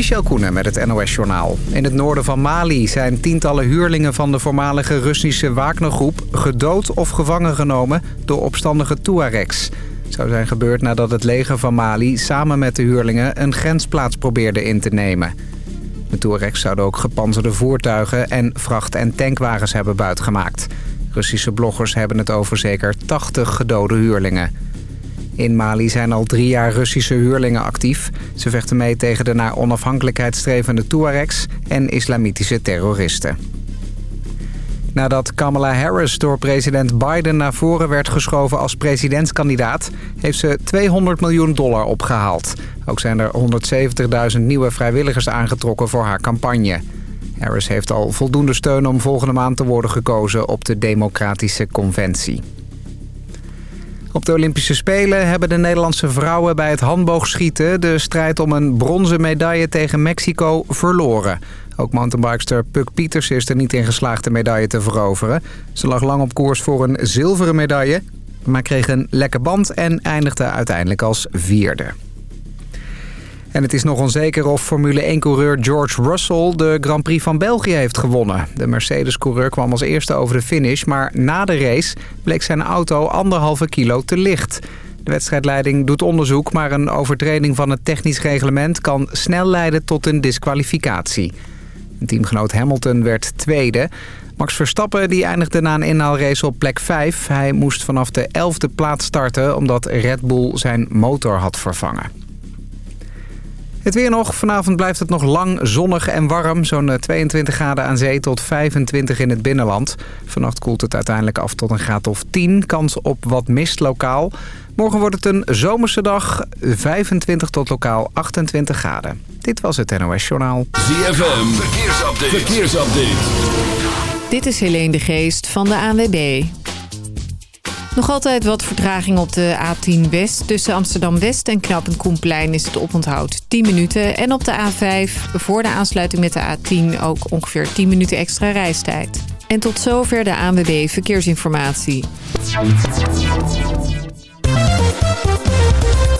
Michel Koenen met het NOS-journaal. In het noorden van Mali zijn tientallen huurlingen van de voormalige Russische Wagnergroep... gedood of gevangen genomen door opstandige Tuaregs. Zou zijn gebeurd nadat het leger van Mali samen met de huurlingen... een grensplaats probeerde in te nemen. De Tuaregs zouden ook gepanzerde voertuigen en vracht- en tankwagens hebben buitgemaakt. Russische bloggers hebben het over zeker 80 gedode huurlingen... In Mali zijn al drie jaar Russische huurlingen actief. Ze vechten mee tegen de naar onafhankelijkheid strevende Tuaregs en islamitische terroristen. Nadat Kamala Harris door president Biden naar voren werd geschoven als presidentskandidaat... heeft ze 200 miljoen dollar opgehaald. Ook zijn er 170.000 nieuwe vrijwilligers aangetrokken voor haar campagne. Harris heeft al voldoende steun om volgende maand te worden gekozen op de Democratische Conventie. Op de Olympische Spelen hebben de Nederlandse vrouwen bij het handboogschieten... de strijd om een bronzen medaille tegen Mexico verloren. Ook mountainbikester Puk Pieters is er niet in geslaagd de medaille te veroveren. Ze lag lang op koers voor een zilveren medaille... maar kreeg een lekke band en eindigde uiteindelijk als vierde. En het is nog onzeker of Formule 1-coureur George Russell de Grand Prix van België heeft gewonnen. De Mercedes-coureur kwam als eerste over de finish, maar na de race bleek zijn auto anderhalve kilo te licht. De wedstrijdleiding doet onderzoek, maar een overtreding van het technisch reglement kan snel leiden tot een disqualificatie. Teamgenoot Hamilton werd tweede. Max Verstappen die eindigde na een inhaalrace op plek 5. Hij moest vanaf de 11e plaats starten omdat Red Bull zijn motor had vervangen. Het weer nog. Vanavond blijft het nog lang zonnig en warm. Zo'n 22 graden aan zee tot 25 in het binnenland. Vannacht koelt het uiteindelijk af tot een graad of 10. Kans op wat mist lokaal. Morgen wordt het een zomerse dag. 25 tot lokaal 28 graden. Dit was het NOS Journaal. ZFM. Verkeersupdate. Verkeersupdate. Dit is Helene de Geest van de ANWB. Nog altijd wat vertraging op de A10 West. Tussen Amsterdam-West en Knappend Koenplein is het oponthoud 10 minuten. En op de A5 voor de aansluiting met de A10 ook ongeveer 10 minuten extra reistijd. En tot zover de ANWB Verkeersinformatie.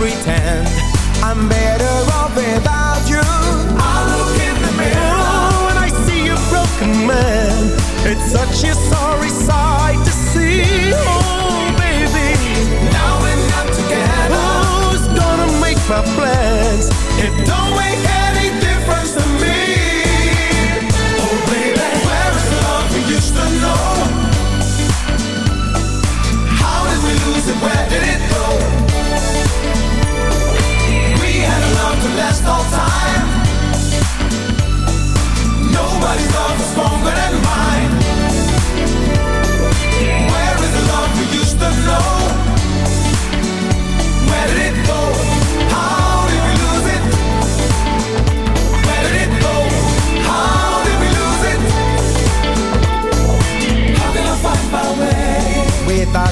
Pretend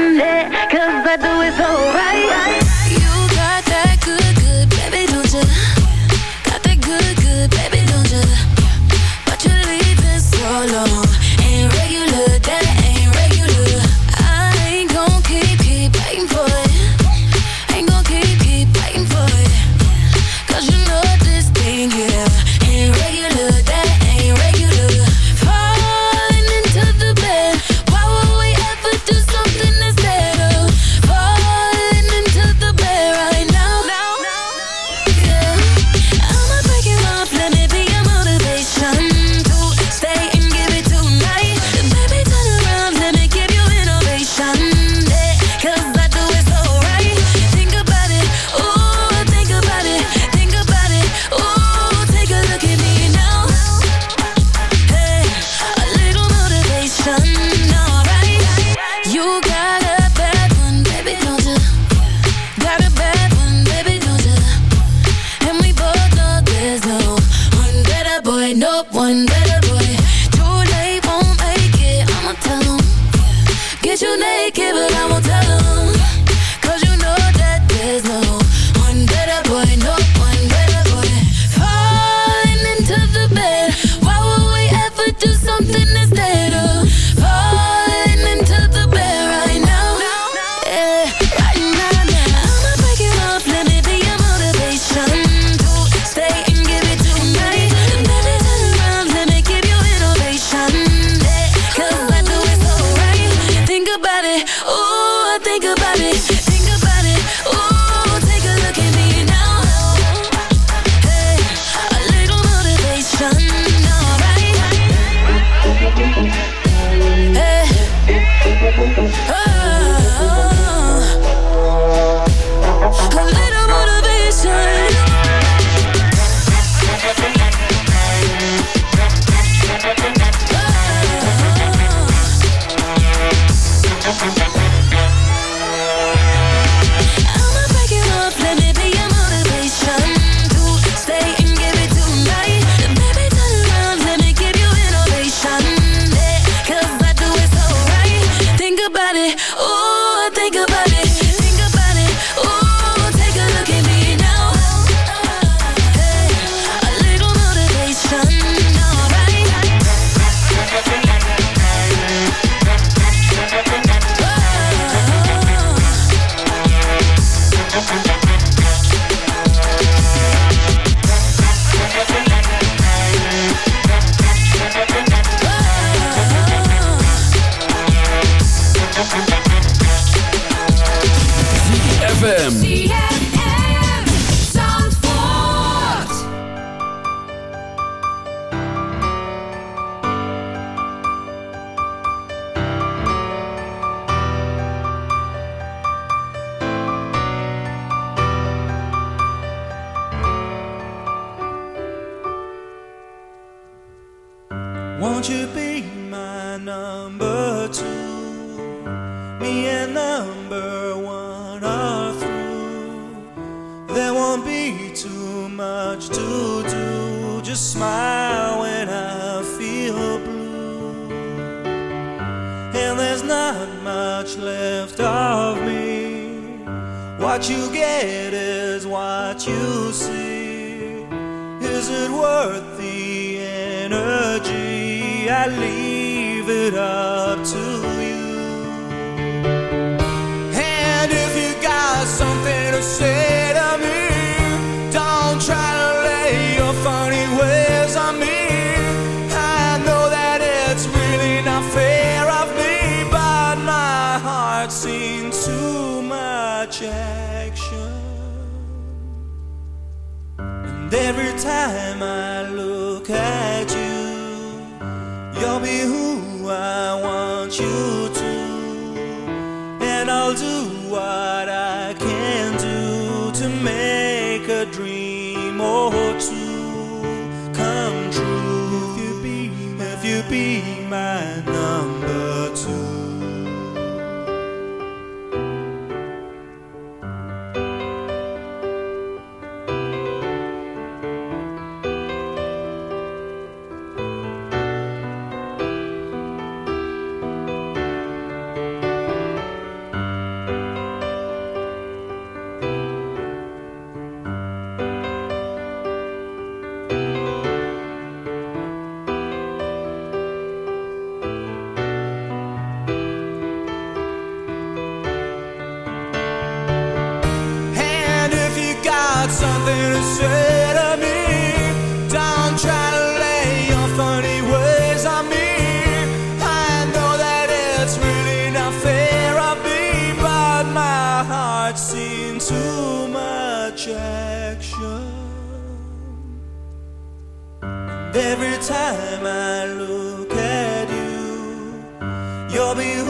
Cause I do it so of me. What you get is what you see. Is it worth the energy? I leave it up to you. And if you got something to say, be every time I look at you, you're beautiful.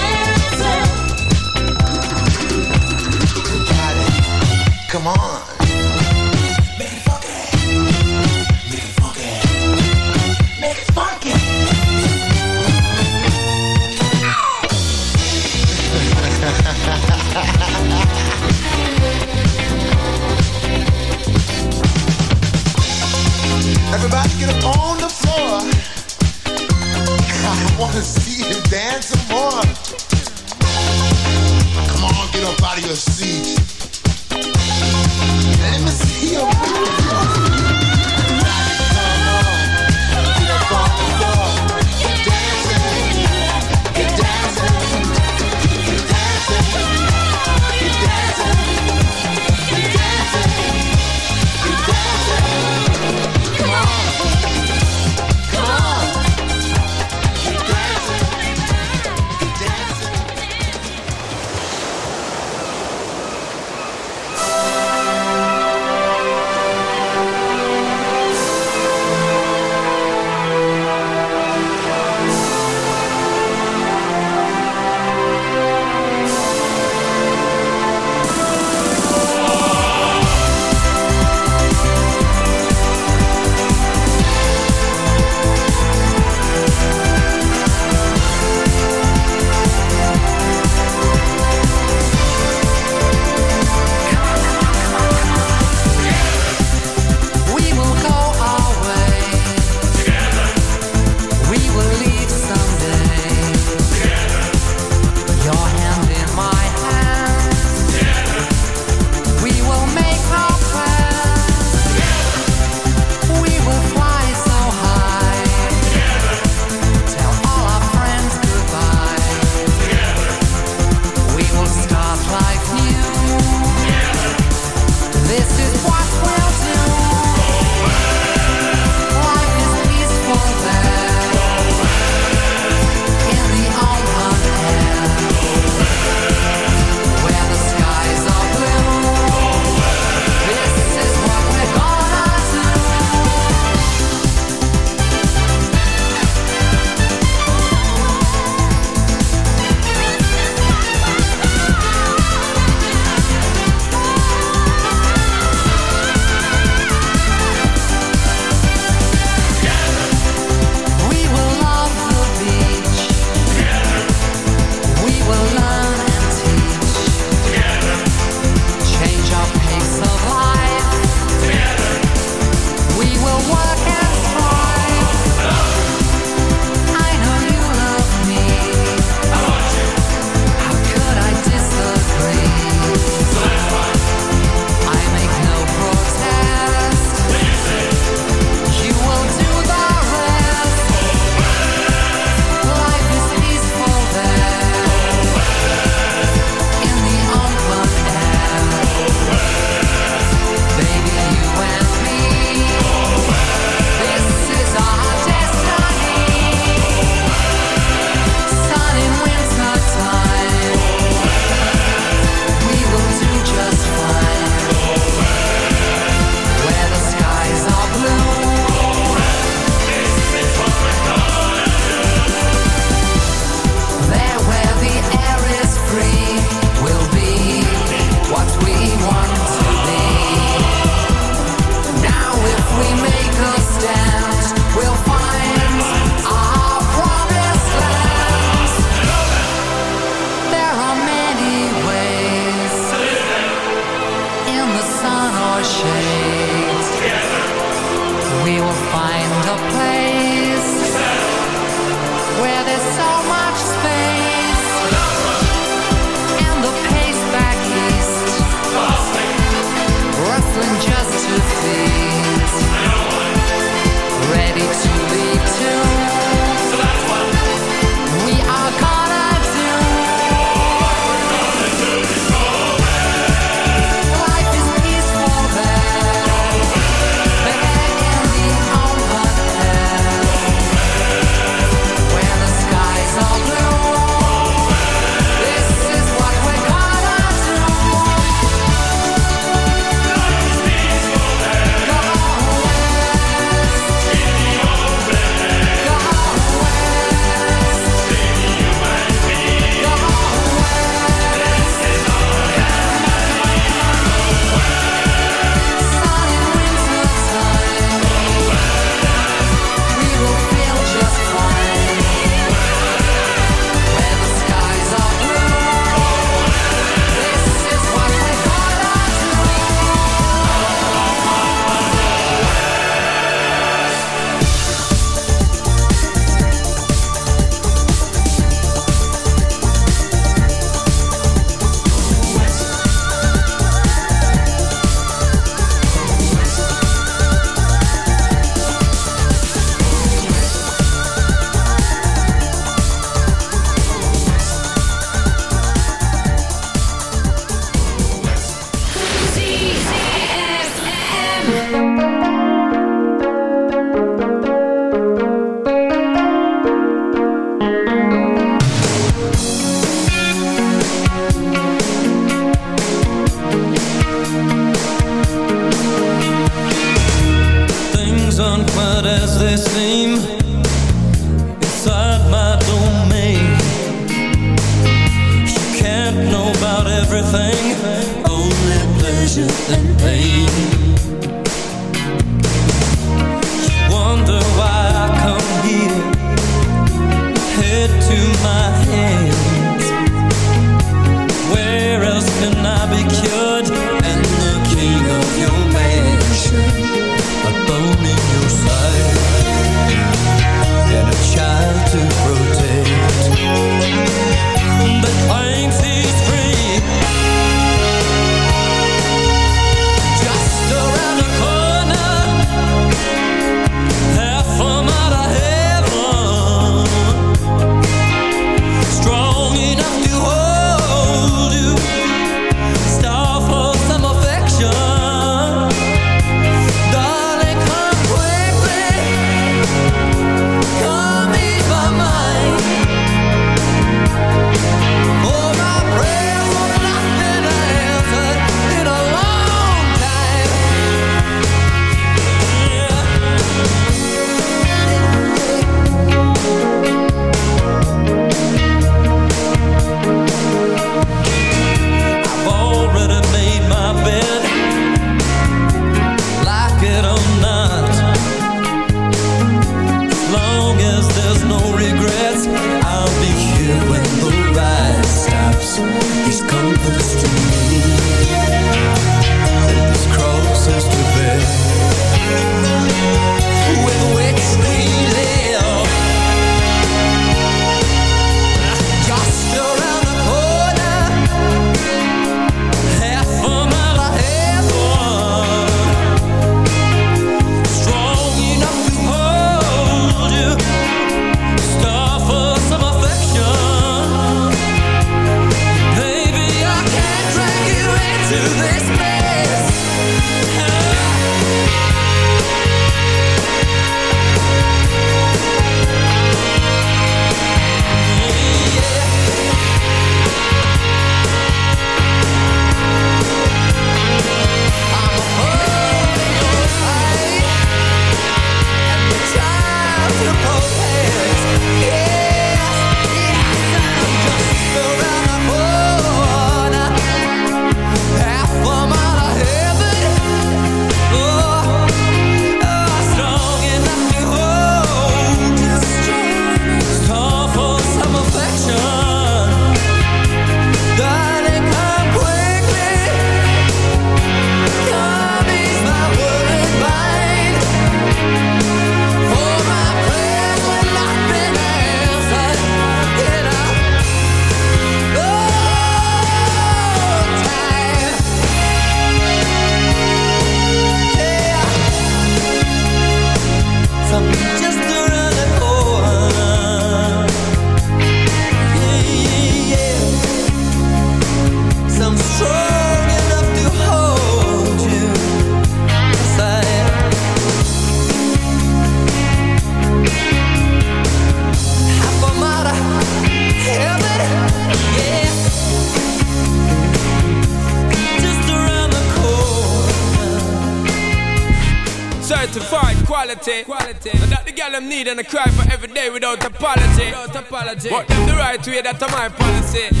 and I cry for every day without apology. Without apology. What them the right way, that's my policy.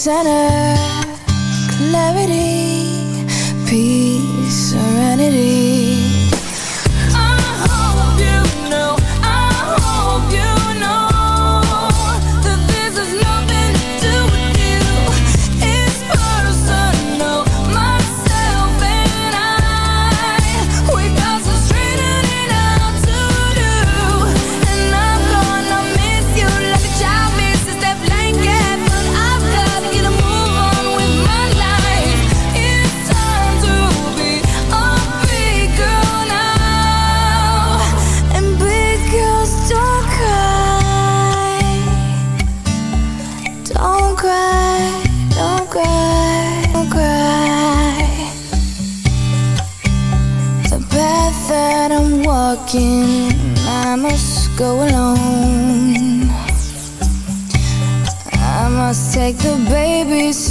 center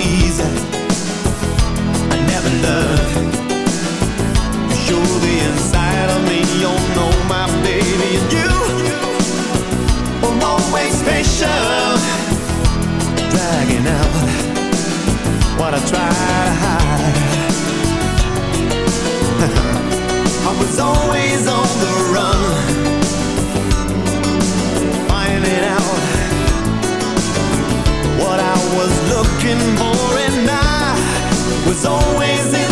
Easy. I never the inside of me. You know my baby and you always patient, dragging out what I to hide. I was always on the run, was looking for, and I was always insecure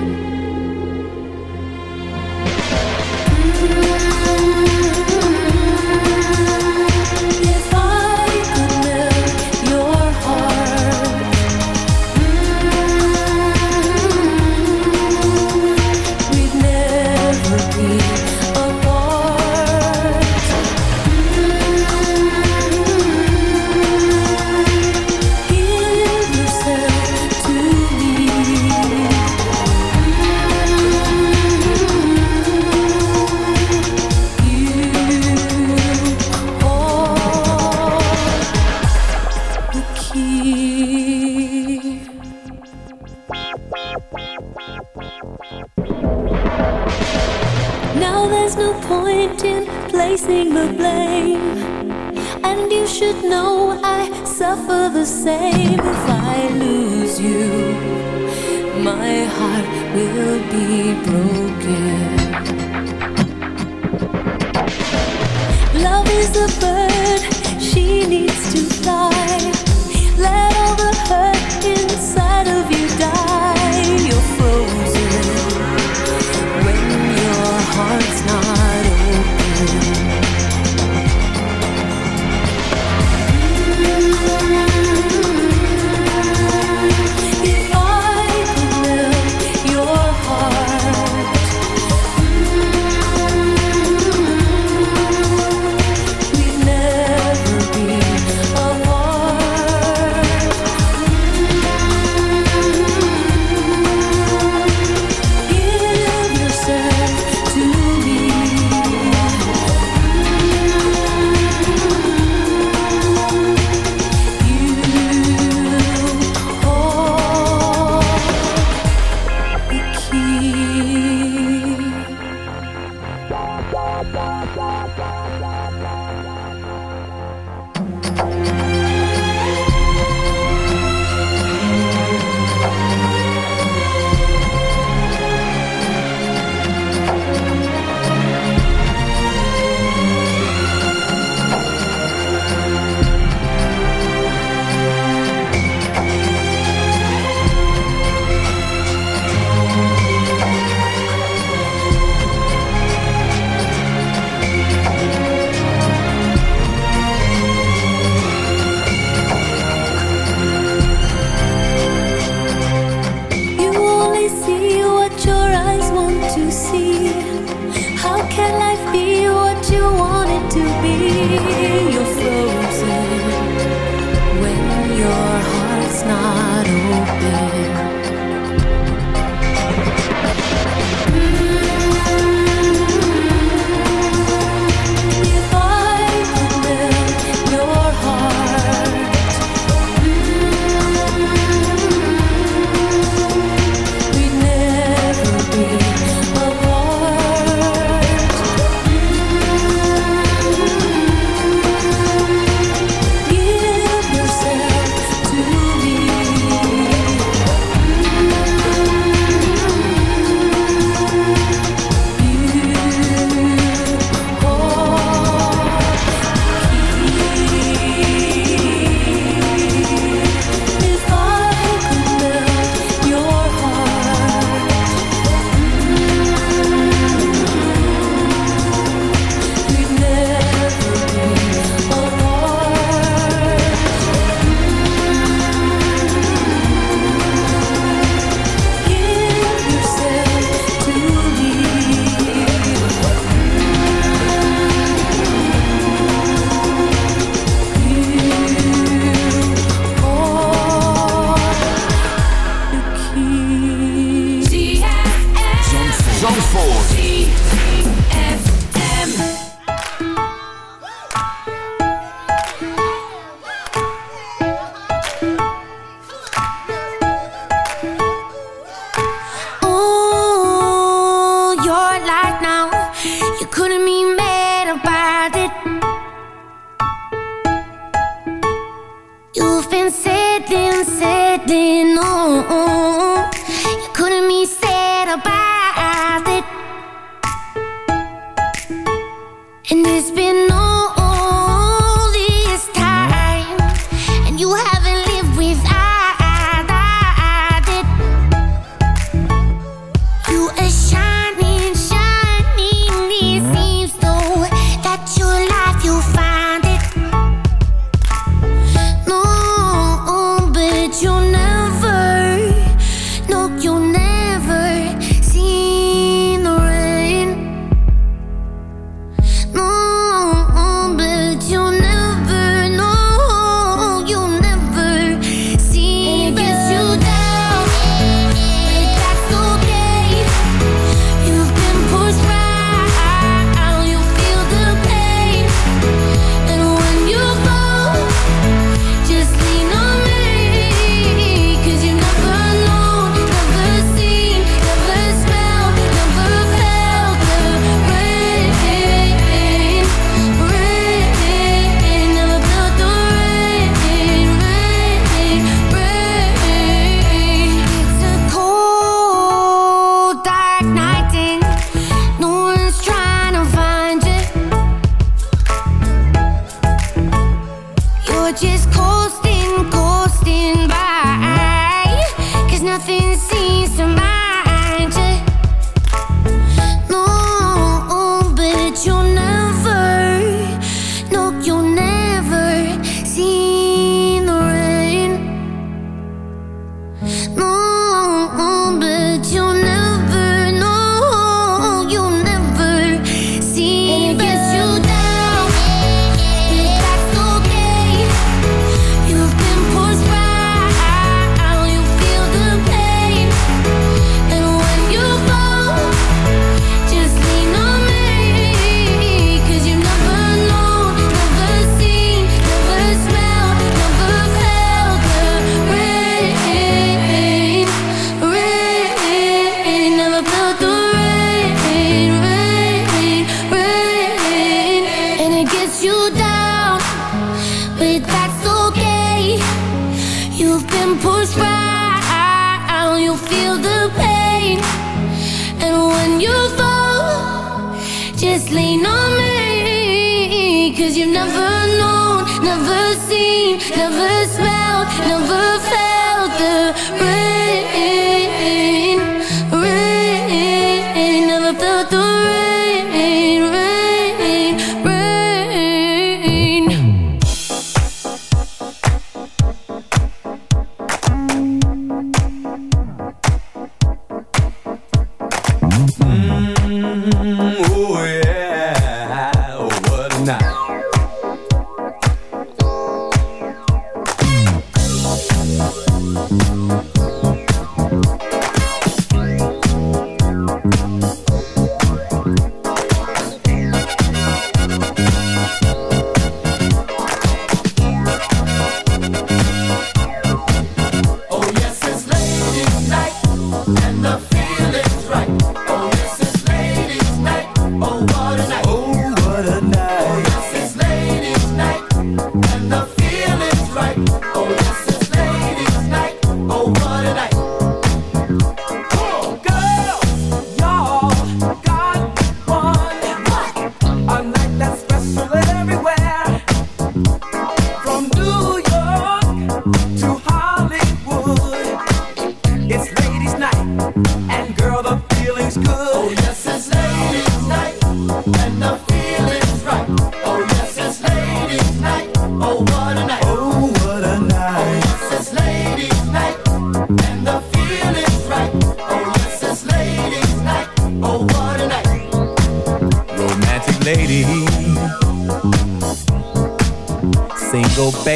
Be broken.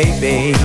Baby.